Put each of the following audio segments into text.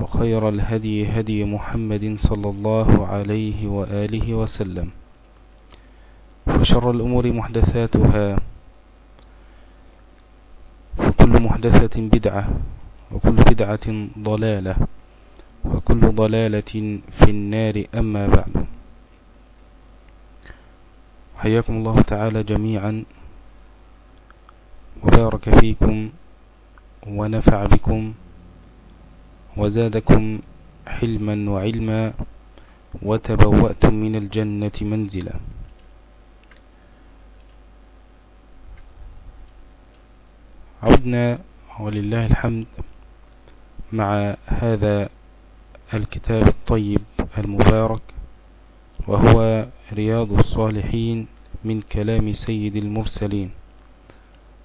وخير الهدي هدي محمد صلى الله عليه وآله وسلم. وشر الأمور محدثاتها وكل محدثة بدعة وكل بدعة ضلالة وكل ضلالة في النار أما بعد. حياكم الله تعالى جميعا وبارك فيكم ونفع بكم وزادكم حلما وعلما وتبوأتم من الجنة منزلا. عدنا ولله الحمد مع هذا الكتاب الطيب المبارك وهو رياض الصالحين من كلام سيد المرسلين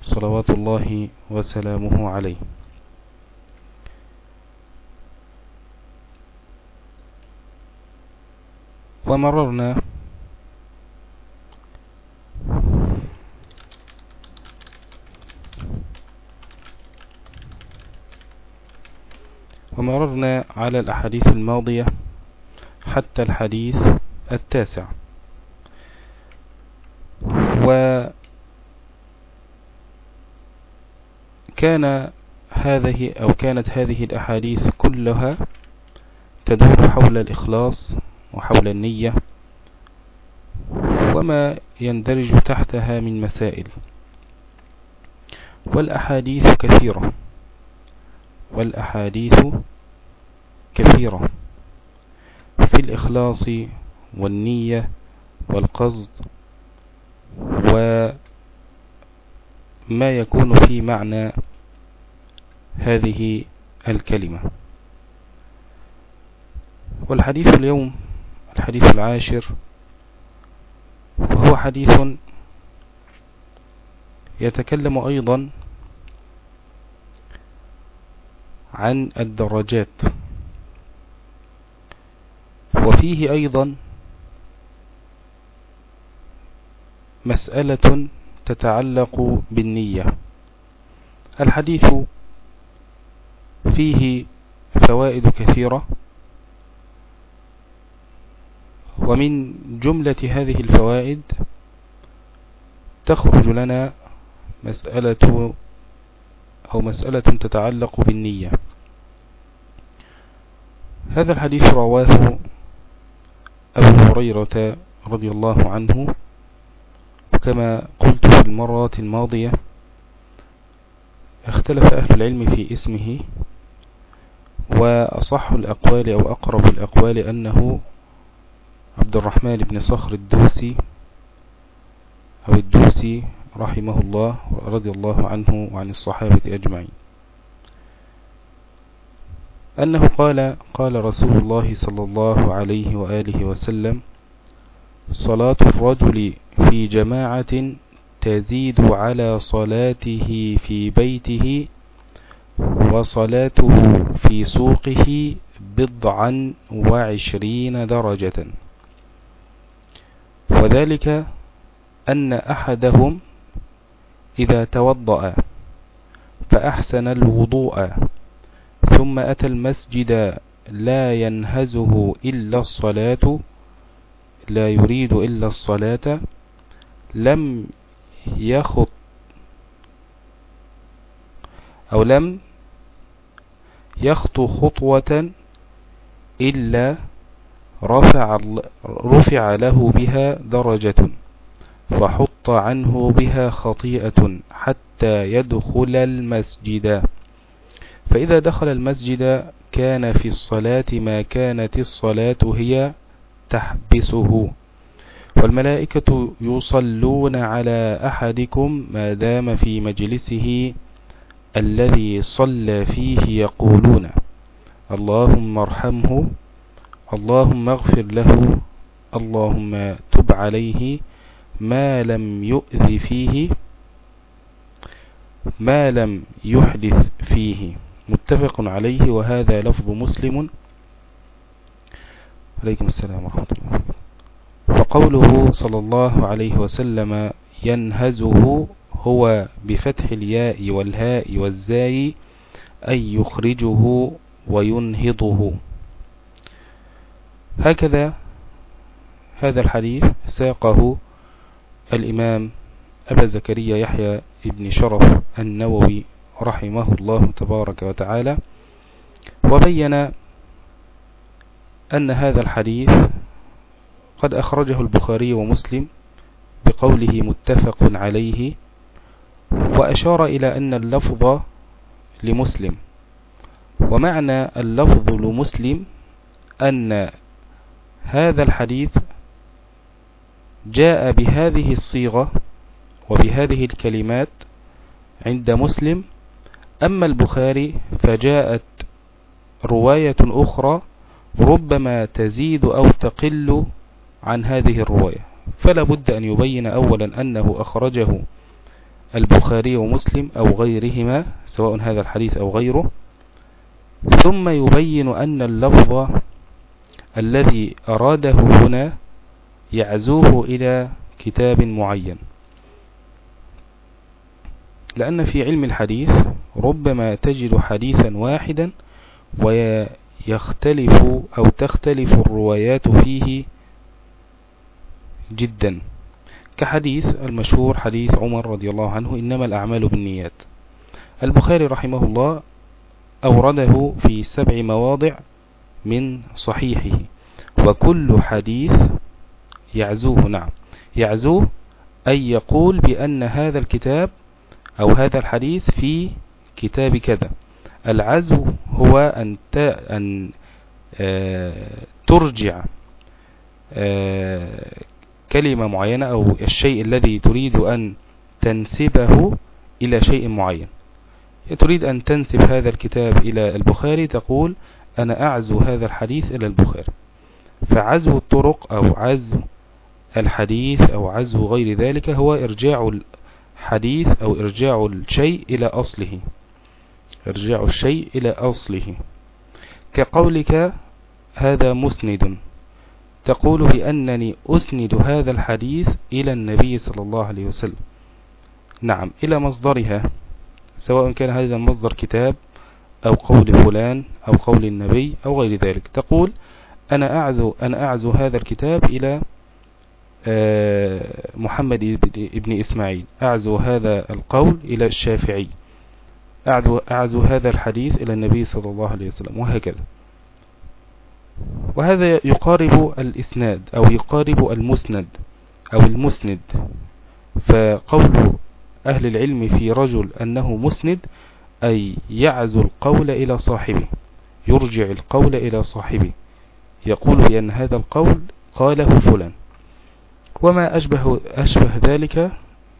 صلوات الله وسلامه عليه. ومررنا. ومررنا على الأحاديث الماضية حتى الحديث التاسع. وكان هذه أو كانت هذه الأحاديث كلها تدور حول الإخلاص وحول النية وما يندرج تحتها من مسائل. والأحاديث كثيرة. والأحاديث كثيرة. في الإخلاص والنية والقصد وما يكون في معنى هذه الكلمة. والحديث اليوم الحديث العاشر وهو حديث يتكلم أيضا عن الدرجات وفيه أيضا مسألة تتعلق بالنية. الحديث فيه فوائد كثيرة ومن جملة هذه الفوائد تخرج لنا مسألة أو مسألة تتعلق بالنية. هذا الحديث رواه أبو هريرة رضي الله عنه وكما قلت في المرة الماضية اختلف أهل العلم في اسمه وأصح الأقوال أو أقرب الأقوال أنه عبد الرحمن بن صخر الدوسي أو الدوسي رحمه الله رضي الله عنه وعن الصحابة أجمعين. أنه قال قال رسول الله صلى الله عليه وآله وسلم صلاة الرجل في جماعة تزيد على صلاته في بيته وصلاته في سوقه بضعا وعشرين درجة. وذلك أن أحدهم إذا توضأ فأحسن الوضوء ثم أتى المسجد لا ينهزه إلا الصلاة لا يريد إلا الصلاة لم يخط أو لم يخطو خطوة إلا رفع, رفع له بها درجة فحط عنه بها خطيئة حتى يدخل المسجد. فإذا دخل المسجد كان في الصلاة ما كانت الصلاة هي تحبسه. والملائكة يصلون على أحدكم ما دام في مجلسه الذي صلى فيه يقولون اللهم ارحمه اللهم اغفر له اللهم تب عليه ما لم يؤذ فيه ما لم يحدث فيه. متفق عليه وهذا لفظ مسلم. عليكم السلام ورحمة الله وقوله صلى الله عليه وسلم ينهزه هو بفتح الياء والهاء والزاي أي يخرجه وينهضه. هكذا هذا الحديث ساقه الإمام أبا زكريا يحيى ابن شرف النووي رحمه الله تبارك وتعالى وبين أن هذا الحديث قد أخرجه البخاري ومسلم بقوله متفق عليه وأشار إلى أن اللفظ لمسلم ومعنى اللفظ لمسلم أن هذا الحديث جاء بهذه الصيغة وبهذه الكلمات عند مسلم أما البخاري فجاءت رواية أخرى ربما تزيد أو تقل عن هذه الرواية. فلا بد أن يبين أولا أنه أخرجه البخاري ومسلم أو غيرهما سواء هذا الحديث أو غيره. ثم يبين أن اللفظ الذي أراده هنا يعزوه إلى كتاب معين. لأن في علم الحديث ربما تجد حديثا واحدا ويختلف أو تختلف الروايات فيه جدا. كحديث المشهور حديث عمر رضي الله عنه إنما الأعمال بالنيات. البخاري رحمه الله أورده في سبع مواضع من صحيحه. وكل حديث يعزوه نعم. يعزوه أي يقول بأن هذا الكتاب أو هذا الحديث في كتاب كذا. العزو هو أن, أن آه، ترجع آه، كلمة معينة أو الشيء الذي تريد أن تنسبه إلى شيء معين. تريد أن تنسب هذا الكتاب إلى البخاري تقول أنا أعزو هذا الحديث إلى البخاري. فعزو الطرق أو عزو الحديث أو عزو غير ذلك هو إرجاع الحديث أو إرجاع الشيء إلى أصله. إرجاع الشيء إلى أصله. كقولك هذا مسند. تقول بأنني أسند هذا الحديث إلى النبي صلى الله عليه وسلم. نعم إلى مصدرها سواء كان هذا المصدر كتاب أو قول فلان أو قول النبي أو غير ذلك. تقول أنا أعزو, أنا أعزو هذا الكتاب إلى آه، محمد ابن إسماعيل. أعزو هذا القول إلى الشافعي. أعزو, أعزو هذا الحديث إلى النبي صلى الله عليه وسلم وهكذا. وهذا يقارب الإسناد أو يقارب المسند أو المسند. فقول أهل العلم في رجل أنه مسند أي يعزو القول إلى صاحبه يرجع القول إلى صاحبه. يقول بأن هذا القول قاله فلان. وما أشبه, أشبه ذلك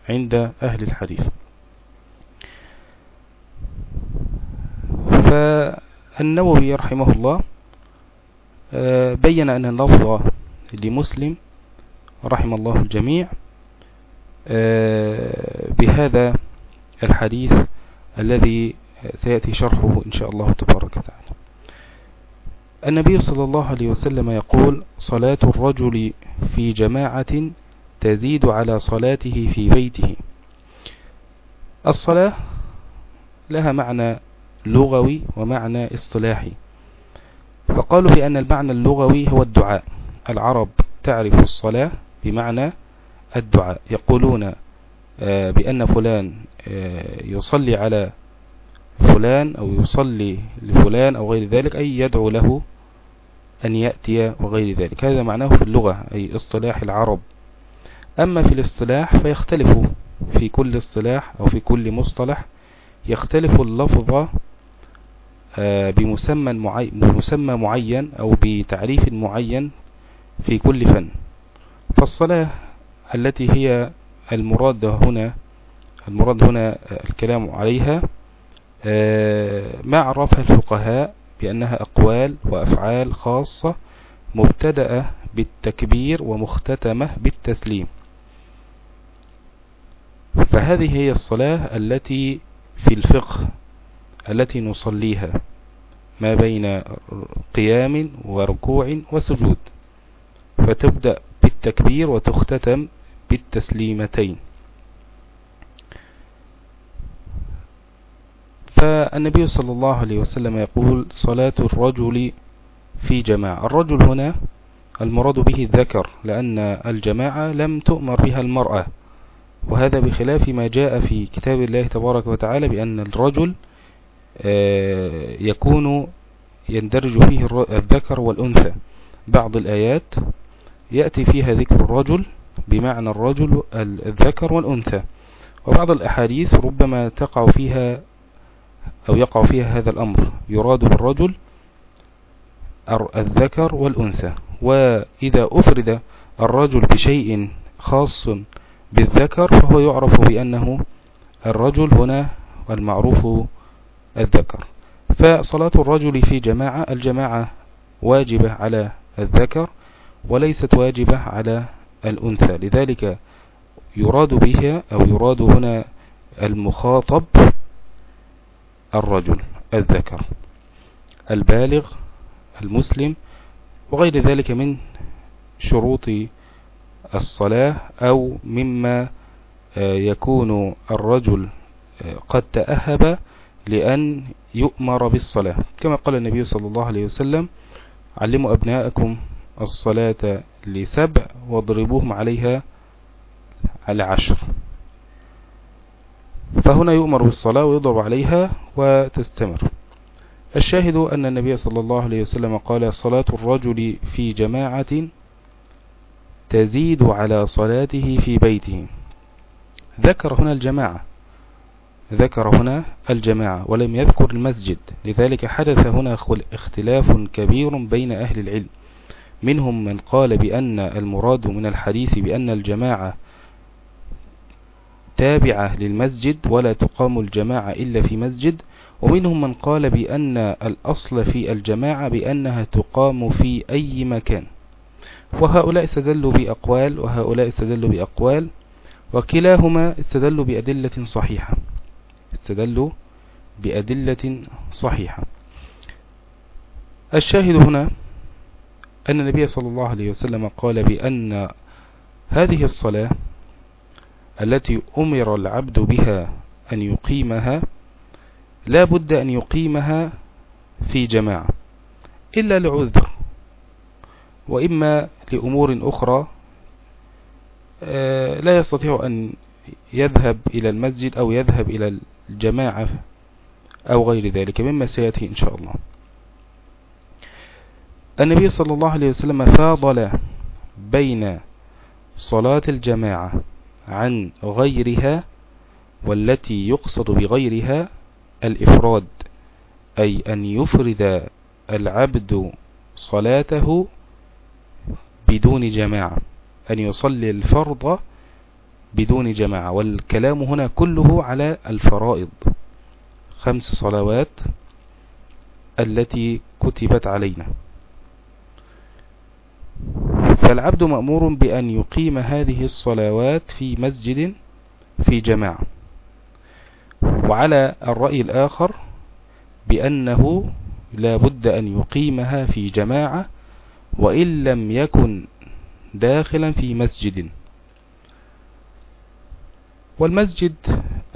عند أهل الحديث. فالنووي رحمه الله آه، بين أن اللفظ لمسلم رحم الله الجميع آه، بهذا الحديث الذي سيأتي شرحه إن شاء الله تبارك وتعالى. النبي صلى الله عليه وسلم يقول صلاة الرجل في جماعة تزيد على صلاته في بيته. الصلاة لها معنى لغوي ومعنى اصطلاحي. فقالوا بأن المعنى اللغوي هو الدعاء. العرب تعرف الصلاة بمعنى الدعاء. يقولون بأن فلان آه، يصلي على فلان أو يصلي لفلان أو غير ذلك أي يدعو له أن يأتي وغير ذلك. هذا معناه في اللغة أي اصطلاح العرب. أما في الاصطلاح فيختلف في كل اصطلاح أو في كل مصطلح يختلف اللفظ آه، بمسمى بمسمى معين أو بتعريف معين في كل فن. فالصلاة التي هي المراد هنا المراد هنا الكلام عليها آه، ما عرفها الفقهاء بأنها أقوال وأفعال خاصة مبتدأة بالتكبير ومختتمة بالتسليم. فهذه هي الصلاة التي في الفقه التي نصليها ما بين قيام وركوع وسجود. فتبدأ بالتكبير وتختتم بالتسليمتين. فالنبي صلى الله عليه وسلم يقول صلاة الرجل في جماعة. الرجل هنا المراد به الذكر لأن الجماعة لم تؤمر بها المرأة. وهذا بخلاف ما جاء في كتاب الله تبارك وتعالى بأن الرجل آه، يكون يندرج فيه الذكر والأنثى. بعض الآيات يأتي فيها ذكر الرجل بمعنى الرجل الذكر والأنثى. وبعض الأحاديث ربما تقع فيها أو يقع فيها هذا الأمر. يراد بالرجل الذكر والأنثى. وإذا أفرد الرجل بشيء خاص بالذكر فهو يعرف بأنه الرجل هنا المعروف الذكر. فصلاة الرجل في جماعة الجماعة واجبة على الذكر وليست واجبة على الأنثى. لذلك يراد بها أو يراد هنا المخاطب الرجل الذكر البالغ المسلم وغير ذلك من شروط الصلاة أو مما آه، يكون الرجل آه، قد تأهب لأن يؤمر بالصلاة. كما قال النبي صلى الله عليه وسلم علموا أبناءكم الصلاة لسبع واضربوهم عليها على عشر فهنا يؤمر بالصلاة ويضرب عليها وتستمر. الشاهد أن النبي صلى الله عليه وسلم قال صلاة الرجل في جماعة تزيد على صلاته في بيته. ذكر هنا الجماعة. ذكر هنا الجماعة ولم يذكر المسجد. لذلك حدث هنا اختلاف كبير بين أهل العلم. منهم من قال بأن المراد من الحديث بأن الجماعة تابعة للمسجد ولا تقام الجماعة إلا في مسجد ومنهم من قال بأن الأصل في الجماعة بأنها تقام في أي مكان. وهؤلاء استدلوا بأقوال وهؤلاء استدلوا بأقوال وكلاهما استدلوا بأدلة صحيحة. استدلوا بأدلة صحيحة. الشاهد هنا أن النبي صلى الله عليه وسلم قال بأن هذه الصلاة التي أمر العبد بها أن يقيمها لا بد أن يقيمها في جماعة إلا لعذر وإما لأمور أخرى آه، لا يستطيع أن يذهب إلى المسجد أو يذهب إلى الجماعة أو غير ذلك مما سيأتي إن شاء الله. النبي صلى الله عليه وسلم فاضل بين صلاة الجماعة عن غيرها والتي يقصد بغيرها الإفراد أي أن يفرد العبد صلاته بدون جماعة أن يصلي الفرض بدون جماعة. والكلام هنا كله على الفرائض خمس صلوات التي كتبت علينا. فالعبد مأمور بأن يقيم هذه الصلوات في مسجد في جماعة. وعلى الرأي الآخر بأنه لا بد أن يقيمها في جماعة وإن لم يكن داخلا في مسجد. والمسجد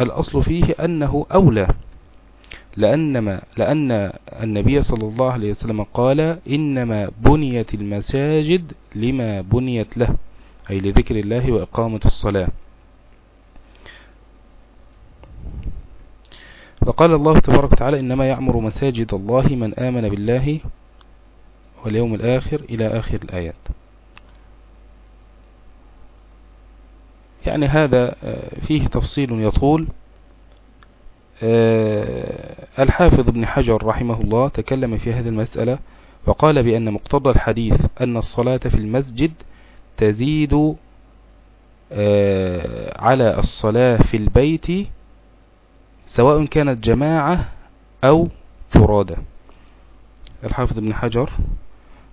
الأصل فيه أنه أولى لأنما لأن النبي صلى الله عليه وسلم قال إنما بنيت المساجد لما بنيت له أي لذكر الله وإقامة الصلاة. فقال الله تبارك وتعالى إنما يعمر مساجد الله من آمن بالله واليوم الآخر إلى آخر الآيات. يعني هذا آه، فيه تفصيل يطول. الحافظ ابن حجر رحمه الله تكلم في هذه المسألة وقال بأن مقتضى الحديث أن الصلاة في المسجد تزيد آه، على الصلاة في البيت سواء كانت جماعة أو فرادة. الحافظ ابن حجر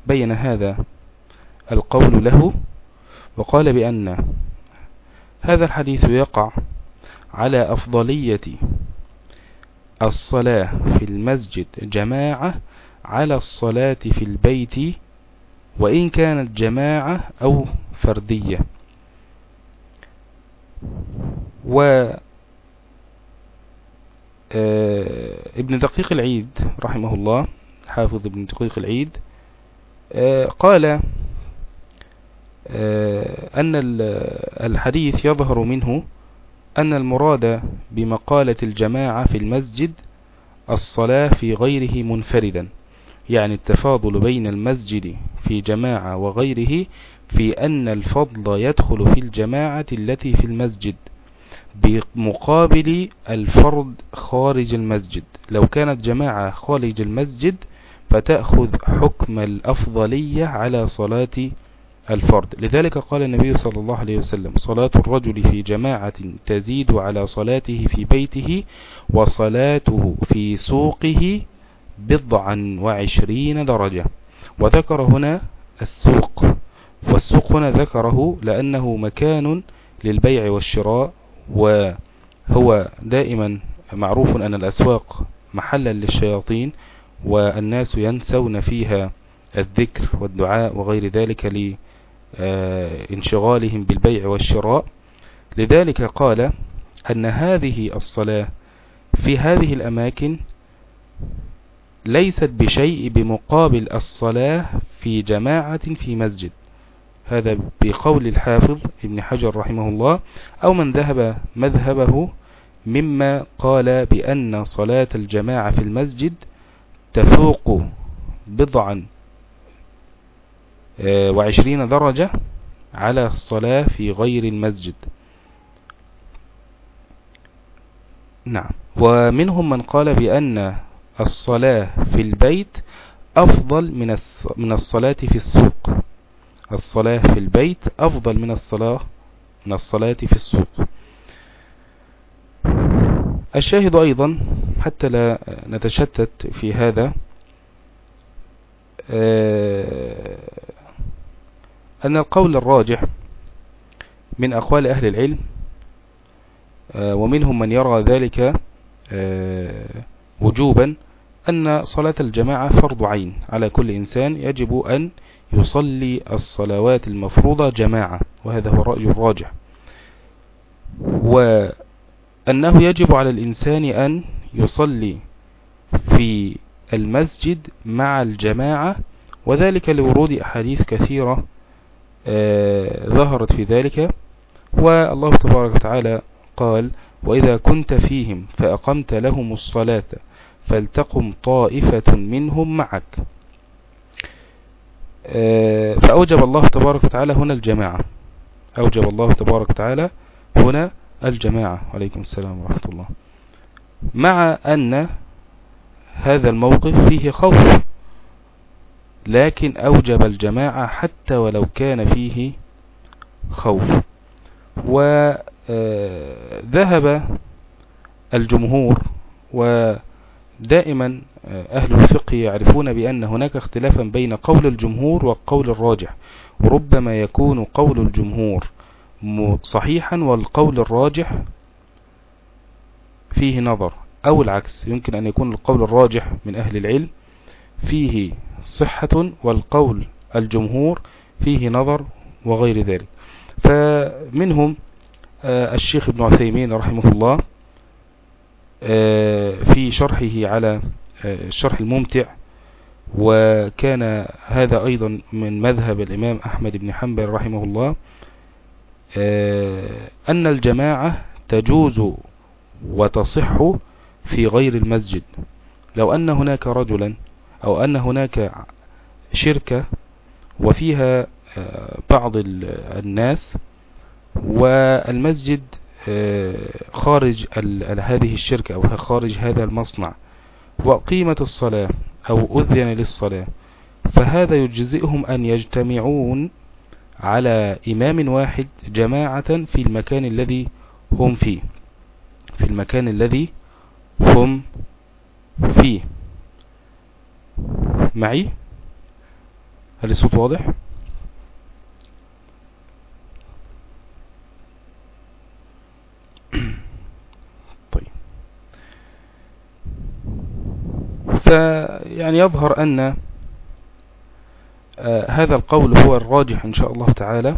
بين هذا القول له وقال بأن هذا الحديث يقع على أفضلية الصلاة في المسجد جماعة على الصلاة في البيت وإن كانت جماعة أو فردية. و آه، ابن دقيق العيد رحمه الله حافظ ابن دقيق العيد آه، قال آه، أن الحديث يظهر منه أن المراد بمقالة الجماعة في المسجد الصلاة في غيره منفردا يعني التفاضل بين المسجد في جماعة وغيره في أن الفضل يدخل في الجماعة التي في المسجد بمقابل الفرد خارج المسجد. لو كانت جماعة خارج المسجد فتأخذ حكم الأفضلية على صلاة الفرد. لذلك قال النبي صلى الله عليه وسلم صلاة الرجل في جماعة تزيد على صلاته في بيته وصلاته في سوقه بضعا وعشرين درجة. وذكر هنا السوق والسوق هنا ذكره لأنه مكان للبيع والشراء وهو دائما معروف أن الأسواق محلا للشياطين والناس ينسون فيها الذكر والدعاء وغير ذلك لانشغالهم بالبيع والشراء. لذلك قال أن هذه الصلاة في هذه الأماكن ليست بشيء بمقابل الصلاة في جماعة في مسجد. هذا بقول الحافظ ابن حجر رحمه الله أو من ذهب مذهبه مما قال بأن صلاة الجماعة في المسجد تفوق بضعا. آه، وعشرين درجة على الصلاة في غير المسجد. نعم. ومنهم من قال بأن الصلاة في البيت أفضل من الصلاة في السوق. الصلاة في البيت أفضل من الصلاة من الصلاة في السوق. الشاهد أيضا حتى لا نتشتت في هذا آه، أن القول الراجح من أقوال أهل العلم آه، ومنهم من يرى ذلك آه، وجوبا أن صلاة الجماعة فرض عين على كل إنسان يجب أن يصلي الصلوات المفروضة جماعة وهذا هو الرأي الراجح. وأنه يجب على الإنسان أن يصلي في المسجد مع الجماعة وذلك لورود أحاديث كثيرة ظهرت في ذلك والله تبارك وتعالى قال وإذا كنت فيهم فأقمت لهم الصلاة فلتقم طائفة منهم معك. آه، فأوجب الله تبارك وتعالى هنا الجماعة. أوجب الله تبارك وتعالى هنا الجماعة. عليكم السلام ورحمة الله. مع أن هذا الموقف فيه خوف. لكن أوجب الجماعة حتى ولو كان فيه خوف. وذهب آه، الجمهور ودائما أهل الفقه يعرفون بأن هناك اختلافا بين قول الجمهور والقول الراجح وربما يكون قول الجمهور صحيحا والقول الراجح فيه نظر أو العكس يمكن أن يكون القول الراجح من أهل العلم فيه صحة والقول الجمهور فيه نظر وغير ذلك. فمنهم آه، الشيخ ابن عثيمين رحمه الله في شرحه على الشرح الممتع وكان هذا أيضا من مذهب الإمام أحمد بن حنبل رحمه الله أن الجماعة تجوز وتصح في غير المسجد. لو أن هناك رجلا أو أن هناك شركة وفيها آه، بعض الناس والمسجد آه، خارج هذه الشركة أو خارج هذا المصنع وقيمة الصلاة أو أذن للصلاة. فهذا يجزئهم أن يجتمعون على إمام واحد جماعة في المكان الذي هم فيه في المكان الذي هم فيه. معي؟ هل الصوت واضح؟ طيب. فيعني يظهر أن آه، هذا القول هو الراجح إن شاء الله تعالى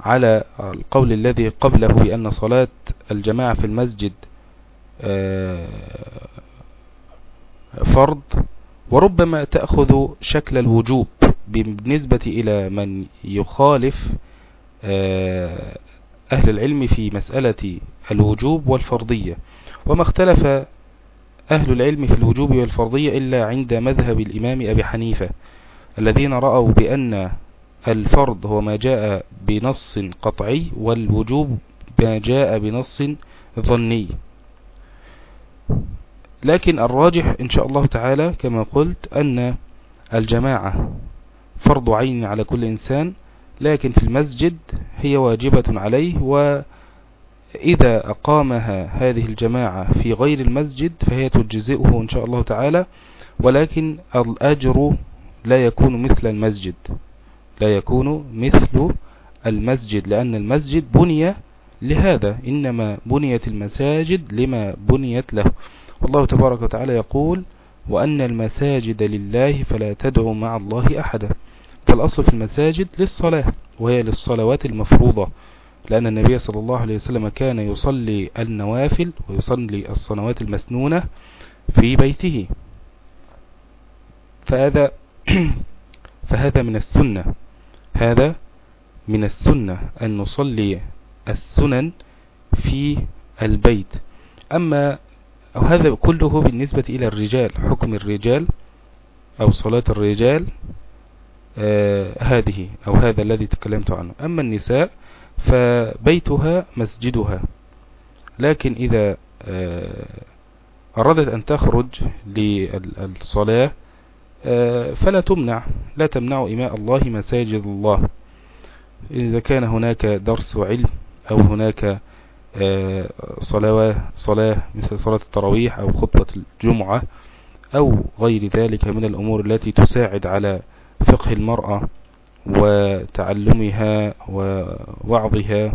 على القول الذي قبله بأن صلاة الجماعة في المسجد آه، فرض. وربما تأخذ شكل الوجوب بالنسبة إلى من يخالف آه، أهل العلم في مسألة الوجوب والفرضية. وما اختلف أهل العلم في الوجوب والفرضية إلا عند مذهب الإمام أبي حنيفة الذين رأوا بأن الفرض هو ما جاء بنص قطعي والوجوب ما جاء بنص ظني. لكن الراجح إن شاء الله تعالى كما قلت أن الجماعة فرض عين على كل إنسان لكن في المسجد هي واجبة عليه وإذا أقامها هذه الجماعة في غير المسجد فهي تجزئه إن شاء الله تعالى ولكن الأجر لا يكون مثل المسجد. لا يكون مثل المسجد لأن المسجد بني لهذا إنما بنيت المساجد لما بنيت له. والله تبارك وتعالى يقول وأن المساجد لله فلا تدعوا مع الله أحدا. فالأصل في المساجد للصلاة وهي للصلوات المفروضة لأن النبي صلى الله عليه وسلم كان يصلي النوافل ويصلي الصلوات المسنونة في بيته. فهذا فهذا من السنة. هذا من السنة أن نصلي السنن في البيت. أما أو هذا كله بالنسبة إلى الرجال حكم الرجال أو صلاة الرجال آه هذه أو هذا الذي تكلمت عنه. أما النساء فبيتها مسجدها. لكن إذا آه أرادت أن تخرج للصلاة آه فلا تمنع لا تمنع إماء الله مساجد الله. إذا كان هناك درس علم أو هناك صلاة صلاة مثل صلاة التراويح أو خطبة الجمعة أو غير ذلك من الأمور التي تساعد على فقه المرأة وتعلمها ووعظها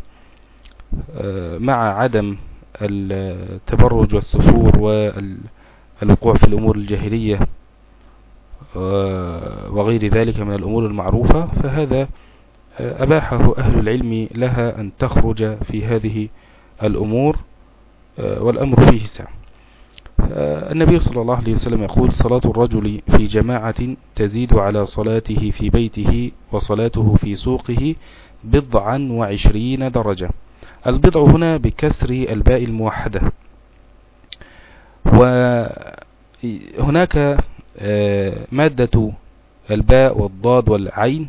آه، مع عدم التبرج والسفور والوقوع في الأمور الجاهلية آه، وغير ذلك من الأمور المعروفة فهذا أباحه أهل العلم لها أن تخرج في هذه الأمور آه، والأمر فيه سعى آه، النبي صلى الله عليه وسلم يقول صلاة الرجل في جماعة تزيد على صلاته في بيته وصلاته في سوقه بضعا وعشرين درجة. البضع هنا بكسر الباء الموحدة. وهناك آه، مادة الباء والضاد والعين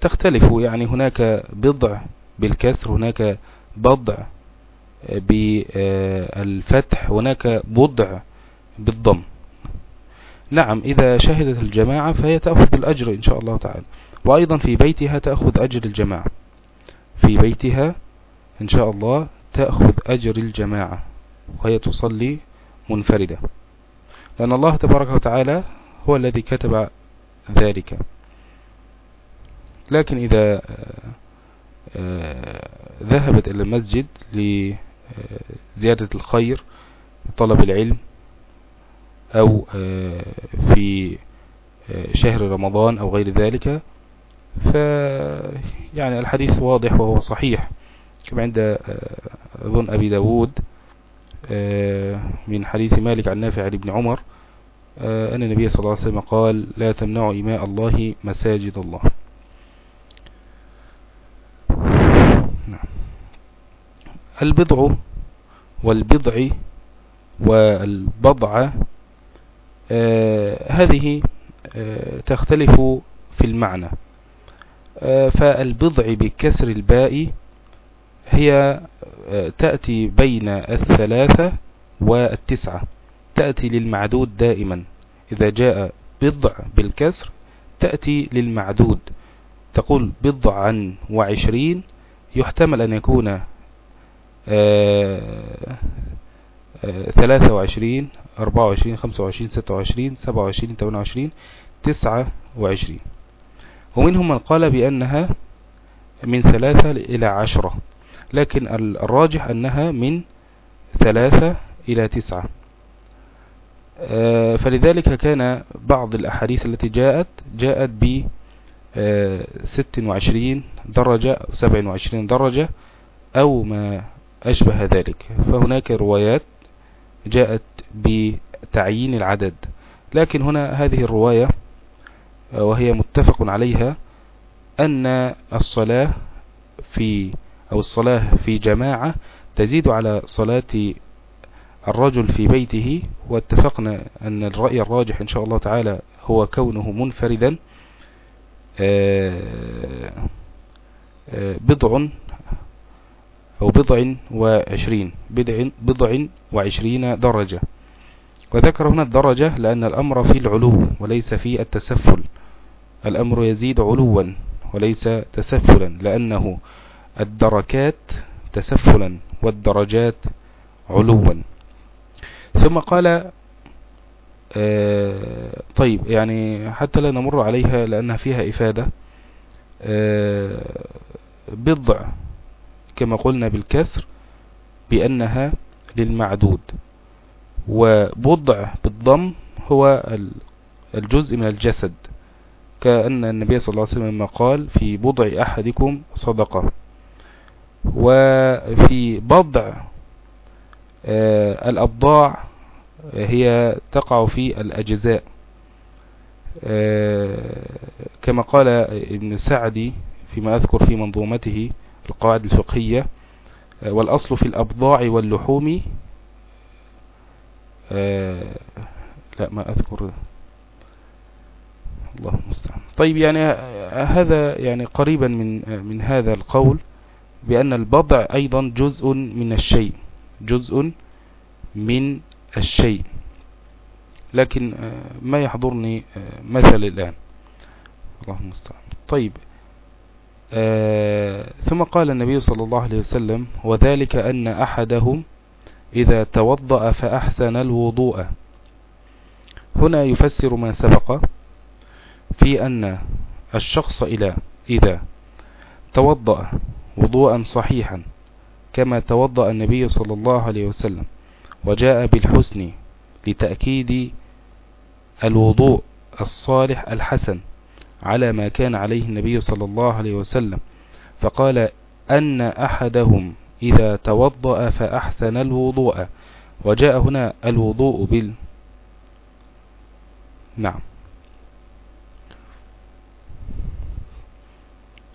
تختلف. يعني هناك بضع بالكسر هناك بضع بالفتح هناك بضع بالضم. نعم إذا شهدت الجماعة فهي تأخذ الأجر إن شاء الله تعالى. وأيضا في بيتها تأخذ أجر الجماعة. في بيتها إن شاء الله تأخذ أجر الجماعة وهي تصلي منفردة. لأن الله تبارك وتعالى هو الذي كتب ذلك. لكن إذا ذهبت إلى المسجد لزيادة الخير طلب العلم أو آه، في آه، شهر رمضان أو غير ذلك. ف يعني الحديث واضح وهو صحيح كما عند أظن أبي داود من حديث مالك عن نافع ابن عمر أن النبي صلى الله عليه وسلم قال لا تمنعوا إماء الله مساجد الله نعم. البضع والبضع والبضع هذه تختلف في المعنى. فالبضع بكسر الباء هي تأتي بين الثلاثة والتسعة تأتي للمعدود دائما. إذا جاء بضع بالكسر تأتي للمعدود. تقول بضعا وعشرين يحتمل أن يكون ثلاثة وعشرين أربعة وعشرين خمسة وعشرين ستة وعشرين سبعة وعشرين ثمانية وعشرين تسعة وعشرين ومنهم من قال بأنها من ثلاثة إلى عشرة لكن الراجح أنها من ثلاثة إلى تسعة. آه، فلذلك كان بعض الأحاديث التي جاءت جاءت ب 26 درجة 27 درجة أو ما أشبه ذلك. فهناك روايات جاءت بتعيين العدد لكن هنا هذه الرواية وهي متفق عليها أن الصلاة في أو الصلاة في جماعة تزيد على صلاة الرجل في بيته واتفقنا أن الرأي الراجح إن شاء الله تعالى هو كونه منفردا آه، آه، بضع أو بضع وعشرين بضع, بضع وعشرين درجة. وذكر هنا الدرجة لأن الأمر في العلو وليس في التسفل. الأمر يزيد علوا وليس تسفلا لأنه الدركات تسفلا والدرجات علوا. ثم قال آه طيب يعني حتى لا نمر عليها لأنها فيها إفادة. آه بضع كما قلنا بالكسر بأنها للمعدود. وبضع بالضم هو الجزء من الجسد. كأن النبي صلى الله عليه وسلم قال في بضع أحدكم صدقة. وفي بضع آه، الأبضاع هي تقع في الأجزاء. آه، كما قال ابن سعدي فيما أذكر في منظومته القواعد الفقهية آه، والأصل في الأبضاع واللحوم لا ما أذكر. الله المستعان. طيب يعني هذا يعني قريبا من من هذا القول بأن البضع أيضا جزء من الشيء جزء من الشيء. لكن ما يحضرني مثل الآن. الله المستعان. طيب ثم قال النبي صلى الله عليه وسلم وذلك أن أحدهم إذا توضأ فأحسن الوضوء. هنا يفسر ما سبق في أن الشخص إلى إذا توضأ وضوءا صحيحا كما توضأ النبي صلى الله عليه وسلم وجاء بالحسن لتأكيد الوضوء الصالح الحسن. على ما كان عليه النبي صلى الله عليه وسلم فقال أن أحدهم إذا توضأ فأحسن الوضوء وجاء هنا الوضوء بال. نعم.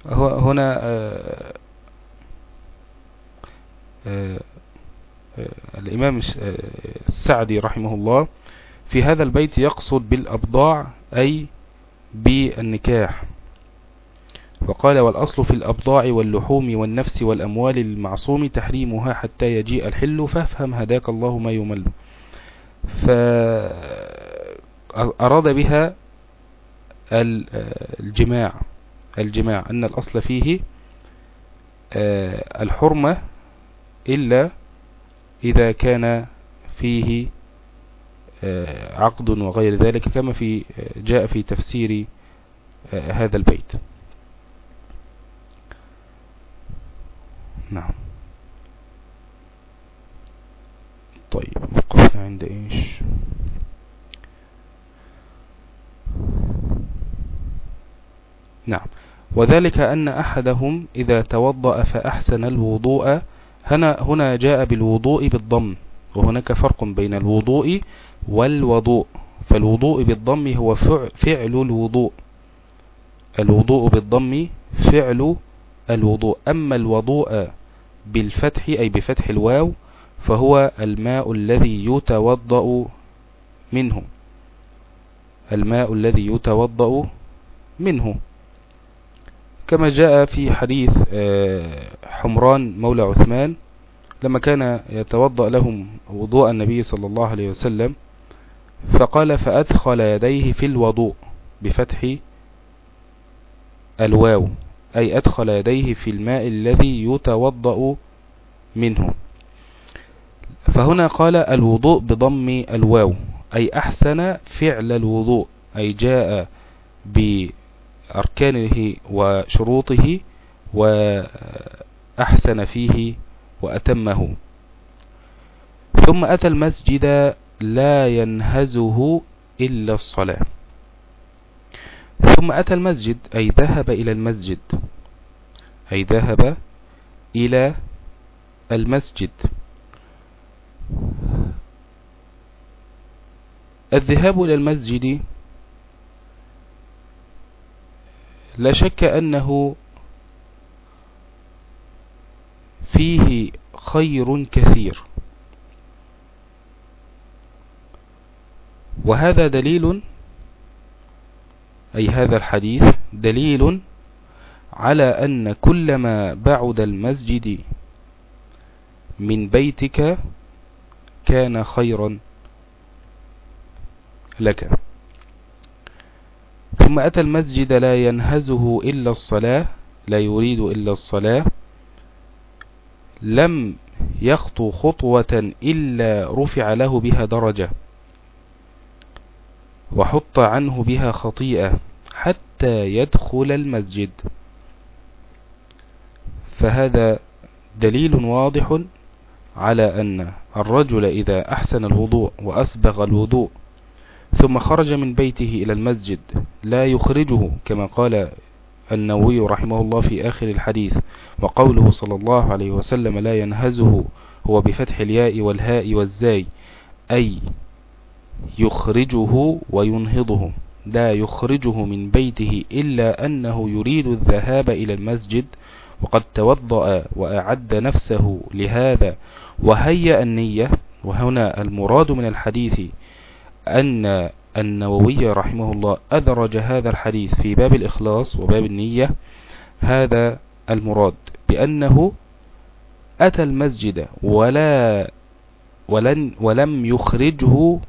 هنا آه، آه، آه، الإمام السعدي رحمه الله في هذا البيت يقصد بالأبضاع أي بالنكاح. وقال والأصل في الأبضاع واللحوم والنفس والأموال المعصوم تحريمها حتى يجيء الحل فافهم هداك الله ما يمل. فأراد بها الجماع الجماع أن الأصل فيه آه، الحرمة إلا إذا كان فيه عقد وغير ذلك كما في آه، جاء في تفسير هذا البيت. نعم. طيب وقفنا عند إيش؟ نعم. وذلك أن أحدهم إذا توضأ فأحسن الوضوء هنا, هنا جاء بالوضوء بالضم وهناك فرق بين الوضوء والوضوء. فالوضوء بالضم هو فعل الوضوء. الوضوء بالضم فعل الوضوء. أما الوضوء بالفتح أي بفتح الواو فهو الماء الذي يتوضأ منه. الماء الذي يتوضأ منه. كما جاء في حديث آه، حمران مولى عثمان لما كان يتوضأ لهم وضوء النبي صلى الله عليه وسلم فقال فأدخل يديه في الوضوء بفتح الواو أي أدخل يديه في الماء الذي يتوضأ منه. فهنا قال الوضوء بضم الواو أي أحسن فعل الوضوء أي جاء بأركانه وشروطه وأحسن فيه وأتمه. ثم أتى المسجد لا ينهزه إلا الصلاة. ثم أتى المسجد أي ذهب إلى المسجد. أي ذهب إلى المسجد. الذهاب إلى المسجد لا شك أنه فيه خير كثير. وهذا دليل أي هذا الحديث دليل على أن كلما بعد المسجد من بيتك كان خيرا لك. ثم أتى المسجد لا ينهزه إلا الصلاة لا يريد إلا الصلاة لم يخطو خطوة إلا رفع له بها درجة. وحط عنه بها خطيئة حتى يدخل المسجد. فهذا دليل واضح على أن الرجل إذا أحسن الوضوء وأسبغ الوضوء ثم خرج من بيته إلى المسجد لا يخرجه كما قال النووي رحمه الله في آخر الحديث وقوله صلى الله عليه وسلم لا ينهزه هو بفتح الياء والهاء والزاي أي يخرجه وينهضه. لا يخرجه من بيته إلا أنه يريد الذهاب إلى المسجد وقد توضأ وأعد نفسه لهذا. وهيأ النية وهنا المراد من الحديث أن النووي رحمه الله أدرج هذا الحديث في باب الإخلاص وباب النية. هذا المراد بأنه أتى المسجد ولا ولن ولم يخرجه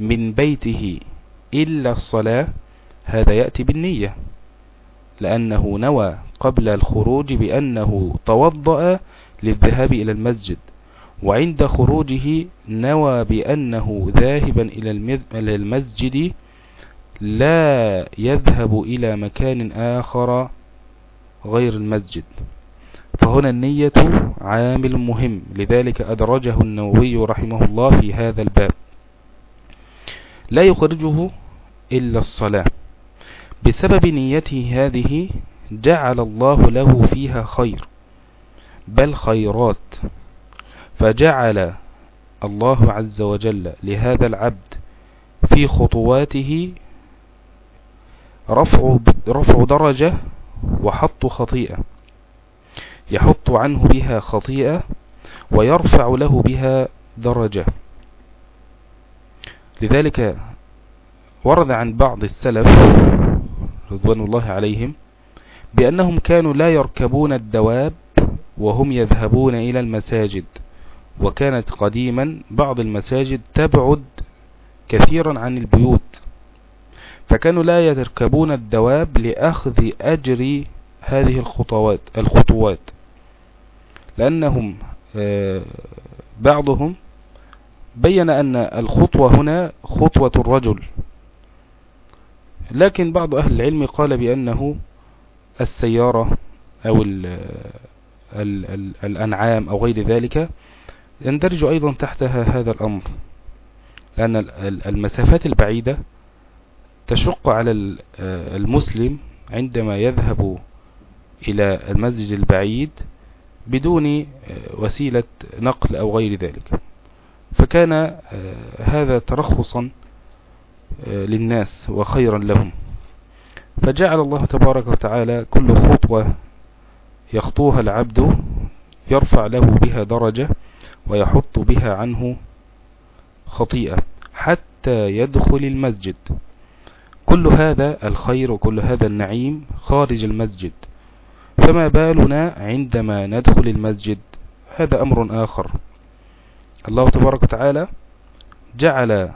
من بيته إلا الصلاة هذا يأتي بالنية لأنه نوى قبل الخروج بأنه توضأ للذهاب إلى المسجد وعند خروجه نوى بأنه ذاهبا إلى المسجد لا يذهب إلى مكان آخر غير المسجد. فهنا النية عامل مهم لذلك أدرجه النووي رحمه الله في هذا الباب. لا يخرجه إلا الصلاة. بسبب نيته هذه جعل الله له فيها خير بل خيرات. فجعل الله عز وجل لهذا العبد في خطواته رفع, رفع درجة وحط خطيئة. يحط عنه بها خطيئة ويرفع له بها درجة. لذلك ورد عن بعض السلف رضوان الله عليهم بأنهم كانوا لا يركبون الدواب وهم يذهبون إلى المساجد وكانت قديما بعض المساجد تبعد كثيرا عن البيوت فكانوا لا يركبون الدواب لأخذ أجر هذه الخطوات الخطوات لأنهم آه، بعضهم بين أن الخطوة هنا خطوة الرجل. لكن بعض أهل العلم قال بأنه السيارة أو ال ال ال الأنعام أو غير ذلك يندرج أيضا تحتها هذا الأمر لأن المسافات البعيدة تشق على المسلم عندما يذهب إلى المسجد البعيد بدون وسيلة نقل أو غير ذلك. فكان آه، هذا ترخصا آه، للناس وخيرا لهم. فجعل الله تبارك وتعالى كل خطوة يخطوها العبد يرفع له بها درجة ويحط بها عنه خطيئة حتى يدخل المسجد. كل هذا الخير وكل هذا النعيم خارج المسجد. فما بالنا عندما ندخل المسجد؟ هذا أمر آخر. الله تبارك وتعالى جعل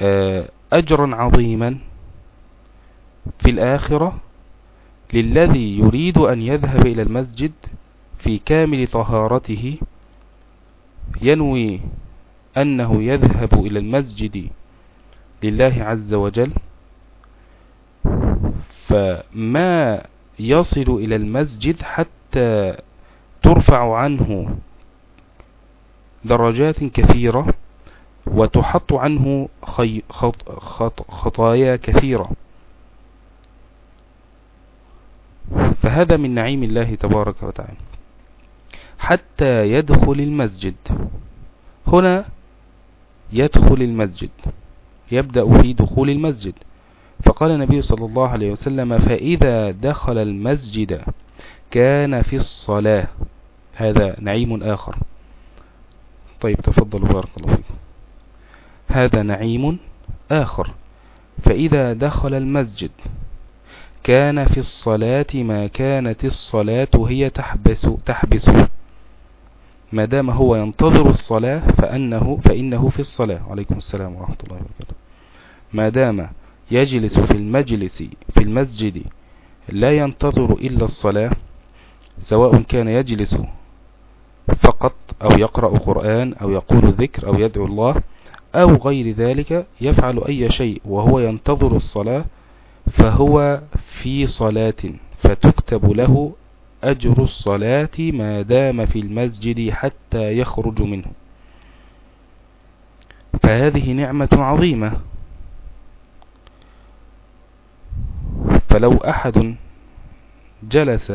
آه، أجرا عظيما في الآخرة للذي يريد أن يذهب إلى المسجد في كامل طهارته ينوي أنه يذهب إلى المسجد لله عز وجل فما يصل إلى المسجد حتى ترفع عنه درجات كثيرة وتحط عنه خطايا كثيرة. فهذا من نعيم الله تبارك وتعالى. حتى يدخل المسجد. هنا يدخل المسجد. يبدأ في دخول المسجد. فقال النبي صلى الله عليه وسلم فإذا دخل المسجد كان في الصلاة. هذا نعيم آخر. طيب تفضلوا بارك الله فيكم هذا نعيم آخر. فإذا دخل المسجد كان في الصلاة ما كانت الصلاة هي تحبس تحبسه ما دام هو ينتظر الصلاة فأنه, فإنه في الصلاة. عليكم السلام ورحمة الله وبركاته. ما دام يجلس في المجلس في المسجد لا ينتظر إلا الصلاة سواء كان يجلس فقط أو يقرأ قرآن أو يقول ذكر أو يدعو الله أو غير ذلك يفعل أي شيء وهو ينتظر الصلاة فهو في صلاة فتكتب له أجر الصلاة ما دام في المسجد حتى يخرج منه. فهذه نعمة عظيمة. فلو أحد جلس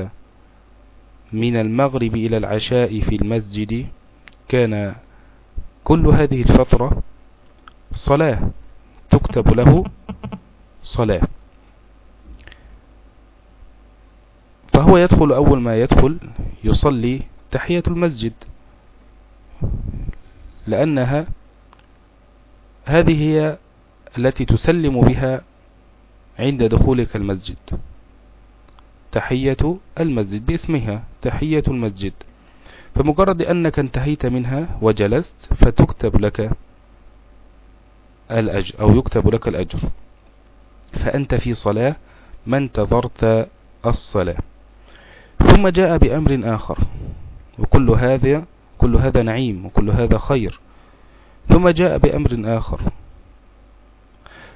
من المغرب إلى العشاء في المسجد. كان كل هذه الفترة صلاة تكتب له صلاة. فهو يدخل أول ما يدخل يصلي تحية المسجد. لأنها هذه هي التي تسلم بها عند دخولك المسجد. تحية المسجد باسمها تحية المسجد. فمجرد أنك انتهيت منها وجلست فتكتب لك الأجر أو يكتب لك الأجر. فأنت في صلاة ما انتظرت الصلاة. ثم جاء بأمر آخر. وكل هذا كل هذا نعيم وكل هذا خير. ثم جاء بأمر آخر.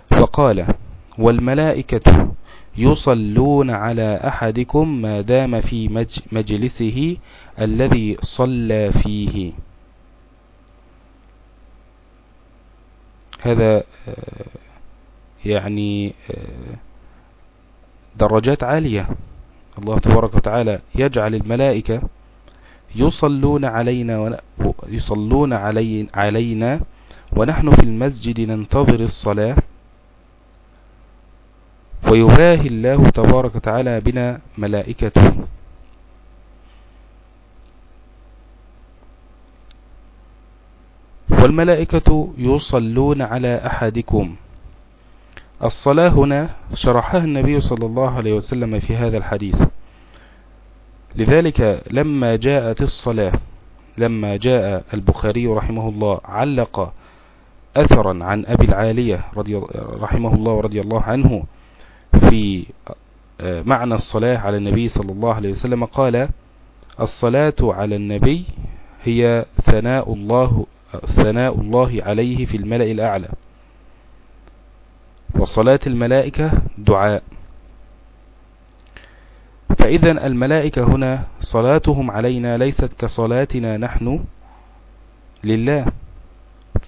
فقال والملائكة يصلون على أحدكم ما دام في مجلسه الذي صلى فيه. هذا آه، يعني آه، درجات عالية. الله تبارك وتعالى يجعل الملائكة يصلون علينا يصلون علينا ونحن في المسجد ننتظر الصلاة. ويباهي الله تبارك وتعالى بنا ملائكته. والملائكة يصلون على أحدكم. الصلاة هنا شرحها النبي صلى الله عليه وسلم في هذا الحديث. لذلك لما جاءت الصلاة لما جاء البخاري رحمه الله علق أثرا عن أبي العالية رضي رحمه الله ورضي الله عنه في آه، معنى الصلاة على النبي صلى الله عليه وسلم. قال الصلاة على النبي هي ثناء الله ثناء الله عليه في الملأ الأعلى. وصلاة الملائكة دعاء. فإذا الملائكة هنا صلاتهم علينا ليست كصلاتنا نحن لله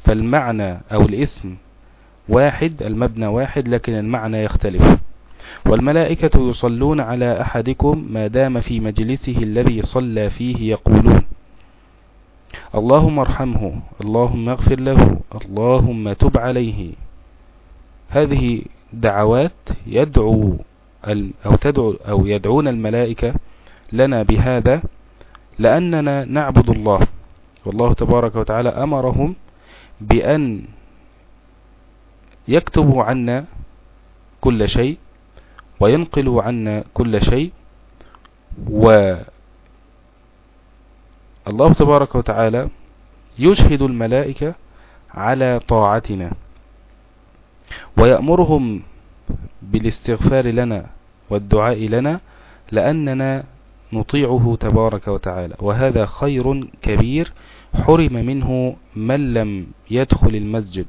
فالمعنى أو الاسم واحد المبنى واحد لكن المعنى يختلف. والملائكة يصلون على أحدكم ما دام في مجلسه الذي صلى فيه يقولون. اللهم ارحمه اللهم اغفر له اللهم تب عليه. هذه دعوات يدعو أو, تدعو أو يدعون الملائكة لنا بهذا لأننا نعبد الله. والله تبارك وتعالى أمرهم بأن يكتبوا عنا كل شيء وينقلوا عنا كل شيء. و الله تبارك وتعالى يشهد الملائكة على طاعتنا ويأمرهم بالاستغفار لنا والدعاء لنا لأننا نطيعه تبارك وتعالى. وهذا خير كبير حرم منه من لم يدخل المسجد.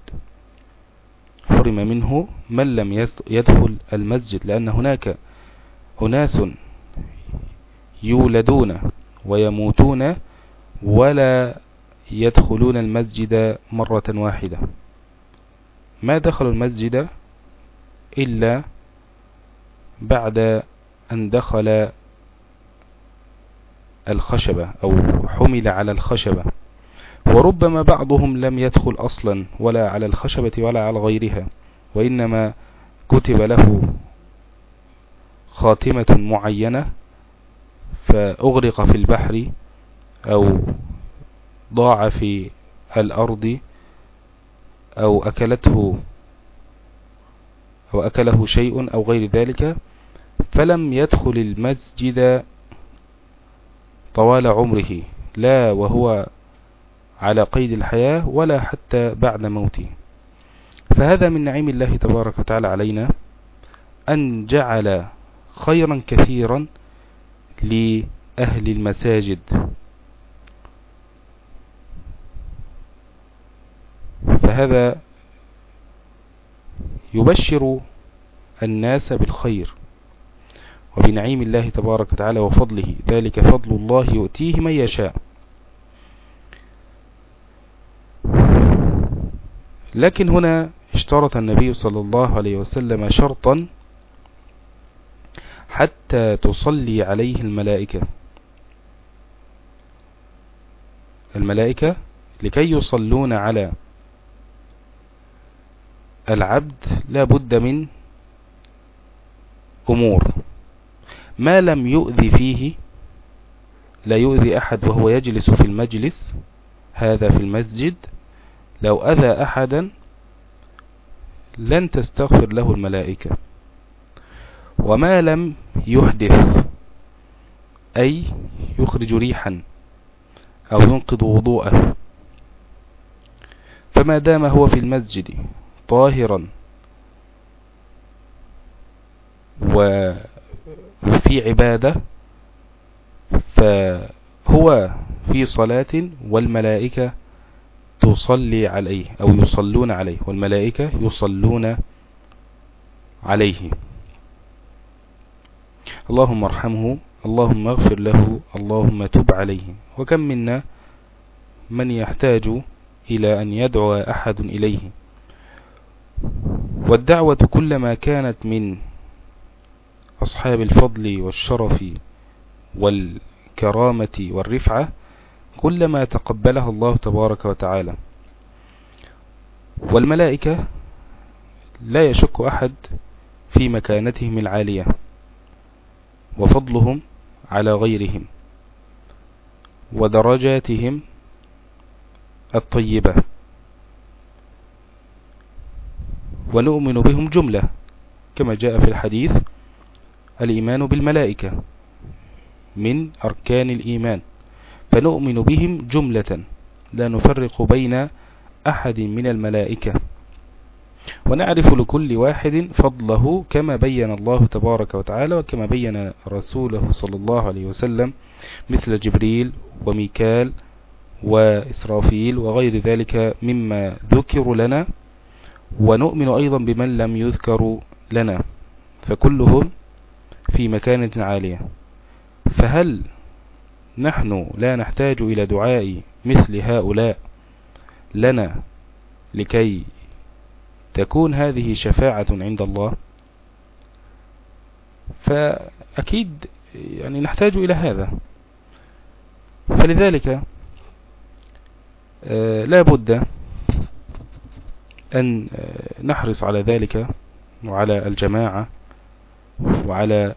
حرم منه من لم يدخل المسجد لأن هناك أناس يولدون ويموتون ولا يدخلون المسجد مرة واحدة. ما دخلوا المسجد إلا بعد أن دخل الخشبة أو حمل على الخشبة. وربما بعضهم لم يدخل أصلا ولا على الخشبة ولا على غيرها وإنما كتب له خاتمة معينة فأغرق في البحر أو ضاع في الأرض أو أكلته أو أكله شيء أو غير ذلك فلم يدخل المسجد طوال عمره لا وهو على قيد الحياة ولا حتى بعد موته. فهذا من نعيم الله تبارك وتعالى علينا أن جعل خيرا كثيرا لأهل المساجد. فهذا يبشر الناس بالخير وبنعيم الله تبارك وتعالى وفضله. ذلك فضل الله يؤتيه من يشاء. لكن هنا اشترط النبي صلى الله عليه وسلم شرطا حتى تصلي عليه الملائكة. الملائكة لكي يصلون على العبد لا بد من أمور. ما لم يؤذي فيه لا يؤذي أحد وهو يجلس في المجلس هذا في المسجد لو أذى أحدا لن تستغفر له الملائكة. وما لم يحدث أي يخرج ريحا أو ينقض وضوءه. فما دام هو في المسجد طاهرا وفي عبادة فهو في صلاة والملائكة تصلي عليه أو يصلون عليه والملائكة يصلون عليه. اللهم ارحمه اللهم اغفر له اللهم تب عليه. وكم منا من يحتاج إلى أن يدعو أحد إليه. والدعوة كلما كانت من أصحاب الفضل والشرف والكرامة والرفعة كلما تقبلها الله تبارك وتعالى. والملائكة لا يشك أحد في مكانتهم العالية وفضلهم على غيرهم ودرجاتهم الطيبة. ونؤمن بهم جملة كما جاء في الحديث الإيمان بالملائكة من أركان الإيمان. فنؤمن بهم جملة لا نفرق بين أحد من الملائكة. ونعرف لكل واحد فضله كما بين الله تبارك وتعالى وكما بين رسوله صلى الله عليه وسلم مثل جبريل وميكال وإسرافيل وغير ذلك مما ذكر لنا. ونؤمن أيضا بمن لم يذكر لنا فكلهم في مكانة عالية. فهل نحن لا نحتاج إلى دعاء مثل هؤلاء. لنا لكي تكون هذه شفاعة عند الله. فأكيد يعني نحتاج إلى هذا. فلذلك لا بد أن نحرص على ذلك وعلى الجماعة وعلى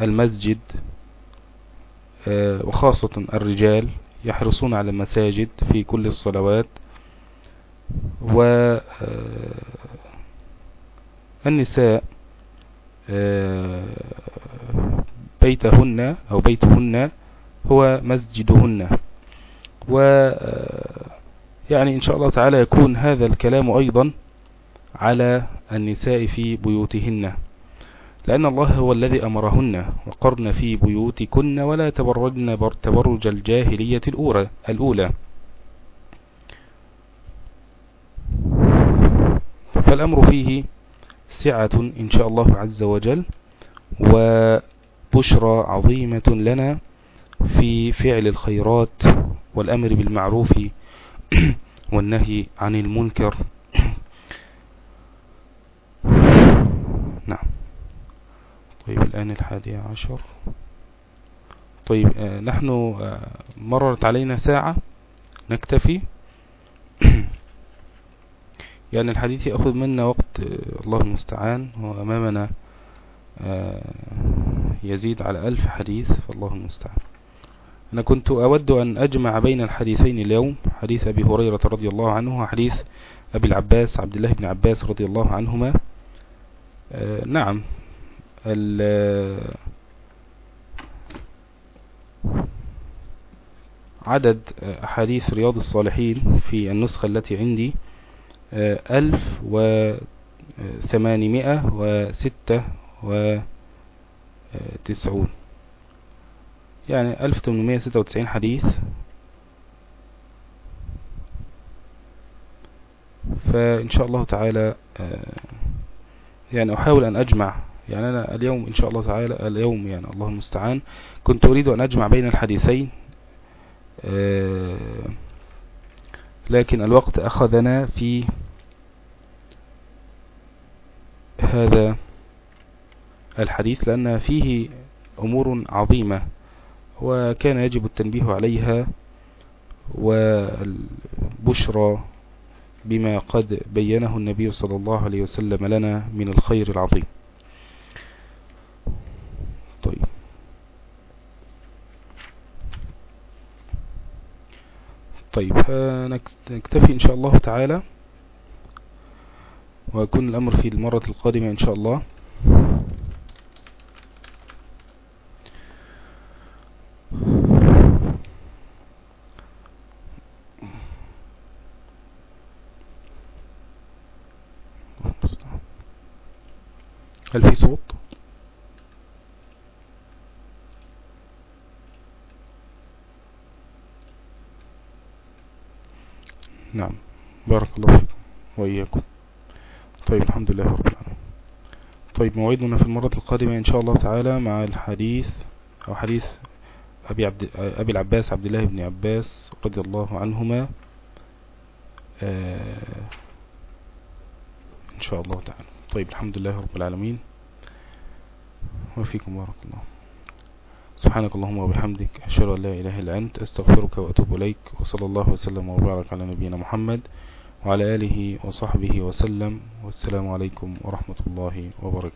المسجد. وخاصة الرجال يحرصون على المساجد في كل الصلوات والنساء بيتهن أو بيتهن هو مسجدهن و يعني إن شاء الله تعالى يكون هذا الكلام أيضا على النساء في بيوتهن. لأن الله هو الذي أمرهن وقرن في بيوتكن ولا تبرجن تبرج الجاهلية الأولى, فالأمر فيه سعة إن شاء الله عز وجل وبشرى عظيمة لنا في فعل الخيرات والأمر بالمعروف والنهي عن المنكر نعم طيب الآن الحادية عشر. طيب آه نحن آه مررت علينا ساعة نكتفي. يعني الحديث يأخذ منا وقت آه الله المستعان. وأمامنا آه يزيد على ألف حديث فالله المستعان. أنا كنت أود أن أجمع بين الحديثين اليوم حديث أبي هريرة رضي الله عنه وحديث أبي العباس عبد الله بن عباس رضي الله عنهما. نعم. عدد أحاديث رياض الصالحين في النسخة التي عندي ألف وثمانمائة وستة وتسعون يعني ألف ثمانمائة ستة وتسعين حديث. فإن شاء الله تعالى يعني أحاول أن أجمع يعني أنا اليوم إن شاء الله تعالى اليوم يعني الله المستعان كنت أريد أن أجمع بين الحديثين لكن الوقت أخذنا في هذا الحديث لأن فيه أمور عظيمة وكان يجب التنبيه عليها والبشرى بما قد بينه النبي صلى الله عليه وسلم لنا من الخير العظيم طيب طيب نكتفي إن شاء الله تعالى ويكون الأمر في المرة القادمة إن شاء الله هل في صوت نعم بارك الله فيكم وإياكم طيب الحمد لله رب العالمين طيب موعدنا في المرة القادمة إن شاء الله تعالى مع الحديث أو حديث أبي, عبد أبي العباس عبد الله بن عباس رضي الله عنهما. آه إن شاء الله تعالى. طيب الحمد لله رب العالمين. وفيكم بارك الله. سبحانك اللهم وبحمدك أشهد أن لا إله إلا أنت أستغفرك وأتوب إليك وصلى الله وسلم وبارك على نبينا محمد وعلى آله وصحبه وسلم. والسلام عليكم ورحمة الله وبركاته.